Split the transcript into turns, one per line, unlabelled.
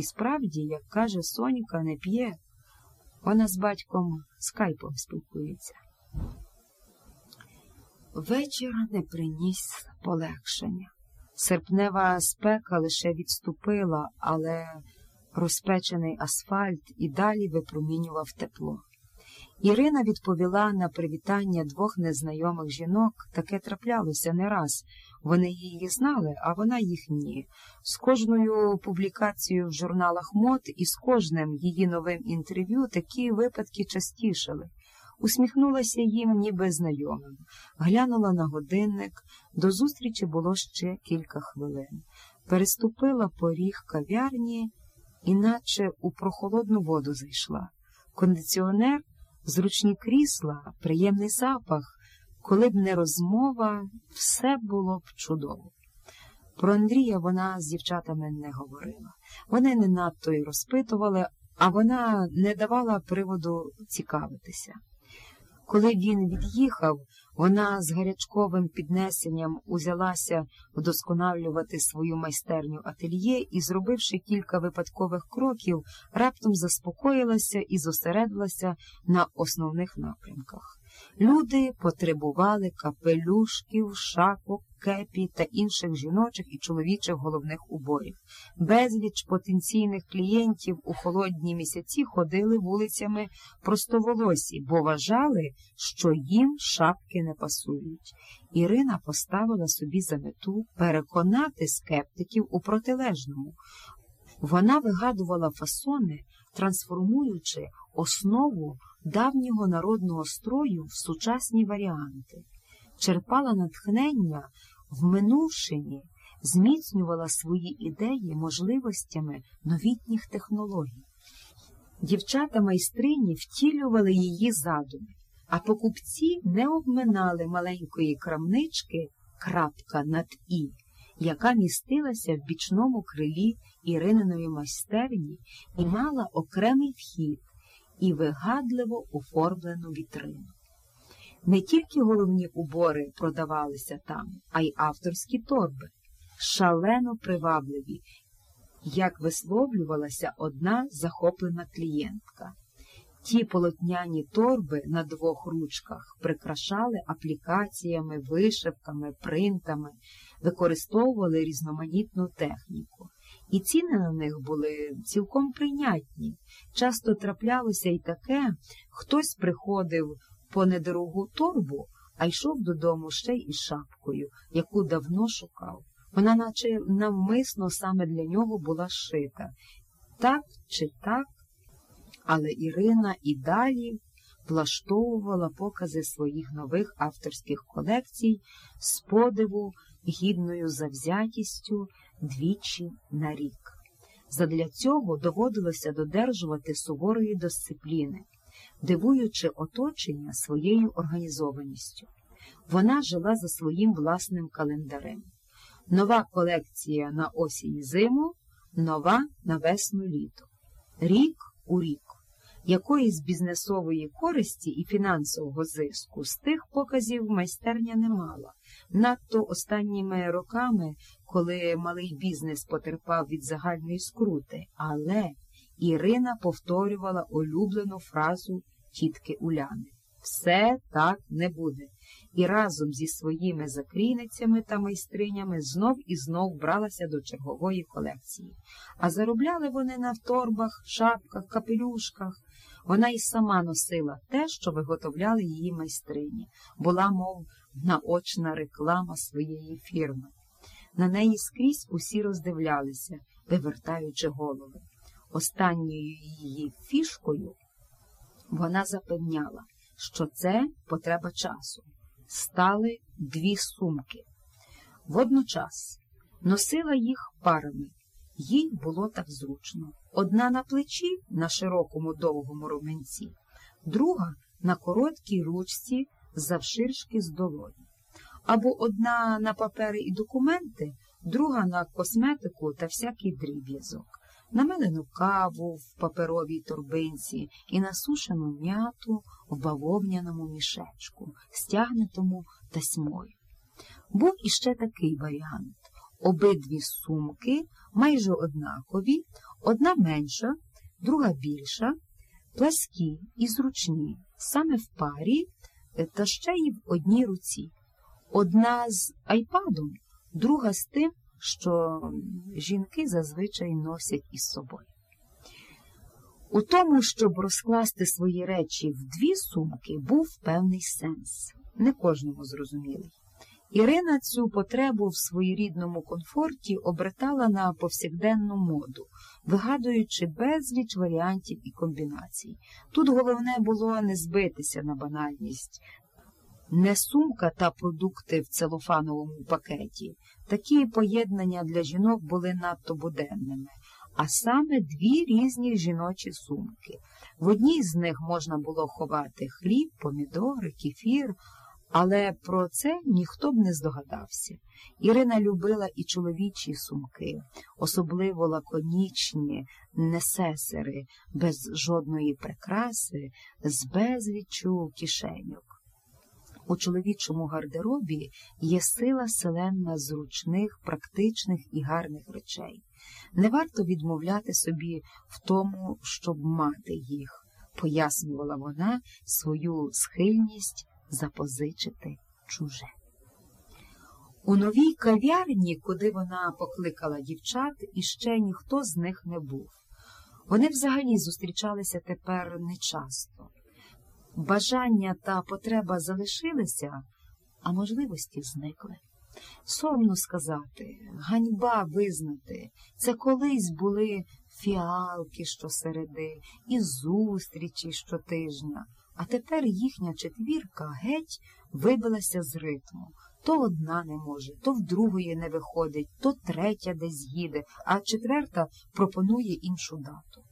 І справді, як каже Сонька, не п'є, вона з батьком скайпом спілкується. Вечір не приніс полегшення. Серпнева спека лише відступила, але розпечений асфальт і далі випромінював тепло. Ірина відповіла на привітання двох незнайомих жінок, таке траплялося не раз. Вони її знали, а вона їх ні. З кожною публікацією в журналах мод і з кожним її новим інтерв'ю такі випадки частішали. Усміхнулася їм, ніби знайомим, глянула на годинник, до зустрічі було ще кілька хвилин. Переступила поріг кав'ярні, іначе у прохолодну воду зайшла. Кондиціонер, зручні крісла, приємний запах, коли б не розмова, все було б чудово. Про Андрія вона з дівчатами не говорила. Вони не надто й розпитували, а вона не давала приводу цікавитися. Коли він від'їхав, вона з гарячковим піднесенням узялася вдосконалювати свою майстерню ательє і, зробивши кілька випадкових кроків, раптом заспокоїлася і зосередилася на основних напрямках. Люди потребували капелюшків, шапок, кепі та інших жіночих і чоловічих головних уборів. Безліч потенційних клієнтів у холодні місяці ходили вулицями простоволосі, бо вважали, що їм шапки не пасують. Ірина поставила собі за мету переконати скептиків у протилежному. Вона вигадувала фасони, трансформуючи основу давнього народного строю в сучасні варіанти, черпала натхнення в минувшині, зміцнювала свої ідеї можливостями новітніх технологій. Дівчата майстрині втілювали її задуми, а покупці не обминали маленької крамнички крапка над і, яка містилася в бічному крилі Ірининої майстерні і мала окремий вхід і вигадливо оформлену вітрину. Не тільки головні убори продавалися там, а й авторські торби, шалено привабливі, як висловлювалася одна захоплена клієнтка. Ті полотняні торби на двох ручках прикрашали аплікаціями, вишивками, принтами, використовували різноманітну техніку. І ціни на них були цілком прийнятні. Часто траплялося й таке, хтось приходив по недорогу торбу, а йшов додому ще й шапкою, яку давно шукав. Вона, наче навмисно саме для нього була шита. Так чи так, але Ірина і далі влаштовувала покази своїх нових авторських колекцій з подиву, гідною завзятістю двічі на рік. Задля цього доводилося додержувати суворої дисципліни, дивуючи оточення своєю організованістю. Вона жила за своїм власним календарем. Нова колекція на осінь зиму, нова на весну літо. Рік у рік. Якоїсь бізнесової користі і фінансового зиску з тих показів майстерня не мала. Надто останніми роками, коли малий бізнес потерпав від загальної скрути, але Ірина повторювала улюблену фразу тітки Уляни все так не буде, і разом зі своїми закрійницями та майстринями знов і знов бралася до чергової колекції. А заробляли вони на торбах, шапках, капелюшках. Вона й сама носила те, що виготовляли її майстрині, була, мов наочна реклама своєї фірми. На неї скрізь усі роздивлялися, вивертаючи голови. Останньою її фішкою вона запевняла, що це потреба часу. Стали дві сумки. Водночас носила їх парами, їй було так зручно. Одна на плечі на широкому довгому руменці, друга на короткій ручці завширшки з долоні. Або одна на папери і документи, друга на косметику та всякий дріб'язок, намелену каву в паперовій торбинці і насушену м'яту в бавовняному мішечку, стягнутому тасьмою. Був іще такий варіант. Обидві сумки майже однакові, одна менша, друга більша, пласкі і зручні, саме в парі е, та ще й в одній руці. Одна з айпадом, друга з тим, що жінки зазвичай носять із собою. У тому, щоб розкласти свої речі в дві сумки, був певний сенс, не кожному зрозумілий. Ірина цю потребу в своєрідному комфорті обертала на повсякденну моду, вигадуючи безліч варіантів і комбінацій. Тут головне було не збитися на банальність. Не сумка та продукти в целофановому пакеті. Такі поєднання для жінок були надто буденними, а саме дві різні жіночі сумки. В одній з них можна було ховати хліб, помідори, кефір, але про це ніхто б не здогадався. Ірина любила і чоловічі сумки, особливо лаконічні, несесери, без жодної прикраси, з безліччю кишеньок. У чоловічому гардеробі є сила селенна зручних, практичних і гарних речей. Не варто відмовляти собі в тому, щоб мати їх, пояснювала вона свою схильність запозичити чуже. У новій кав'ярні, куди вона покликала дівчат, іще ніхто з них не був. Вони взагалі зустрічалися тепер нечасто. Бажання та потреба залишилися, а можливості зникли. Соромно сказати, ганьба визнати, це колись були фіалки щосереди і зустрічі щотижня, а тепер їхня четвірка геть вибилася з ритму. То одна не може, то в другої не виходить, то третя десь їде, а четверта пропонує іншу дату.